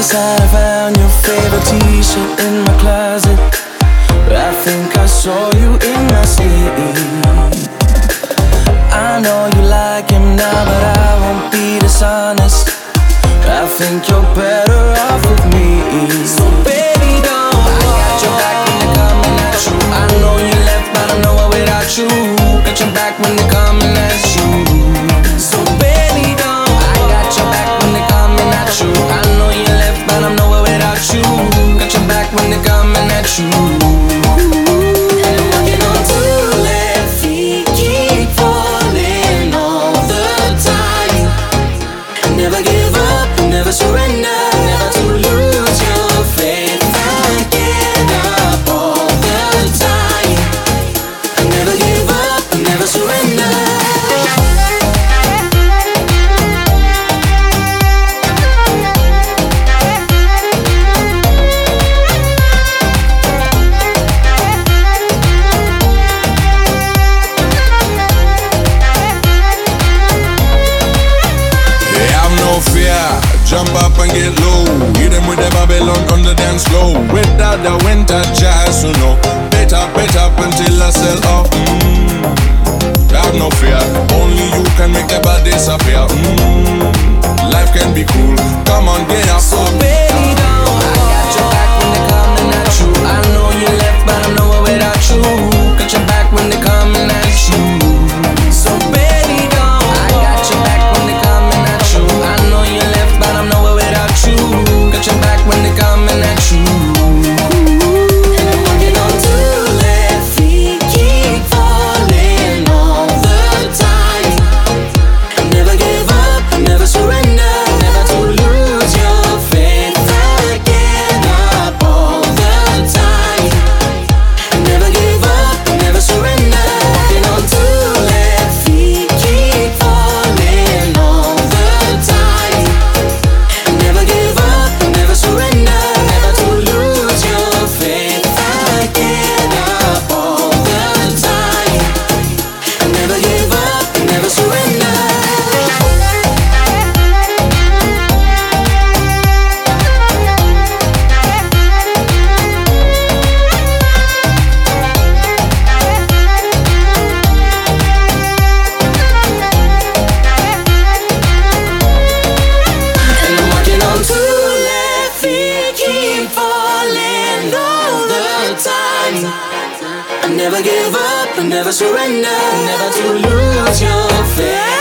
Guess I found your favorite t-shirt in my closet. I think I saw you in my sleep I know you like him now, but I won't be dishonest. I think you're better no fear. Jump up and get low. Hit them with the Babylon on the dance floor. Without the winter jazz, you know. Bet up, bet up until I sell off. Mm. Have no fear. time. I never give up, I never surrender, never to lose your faith.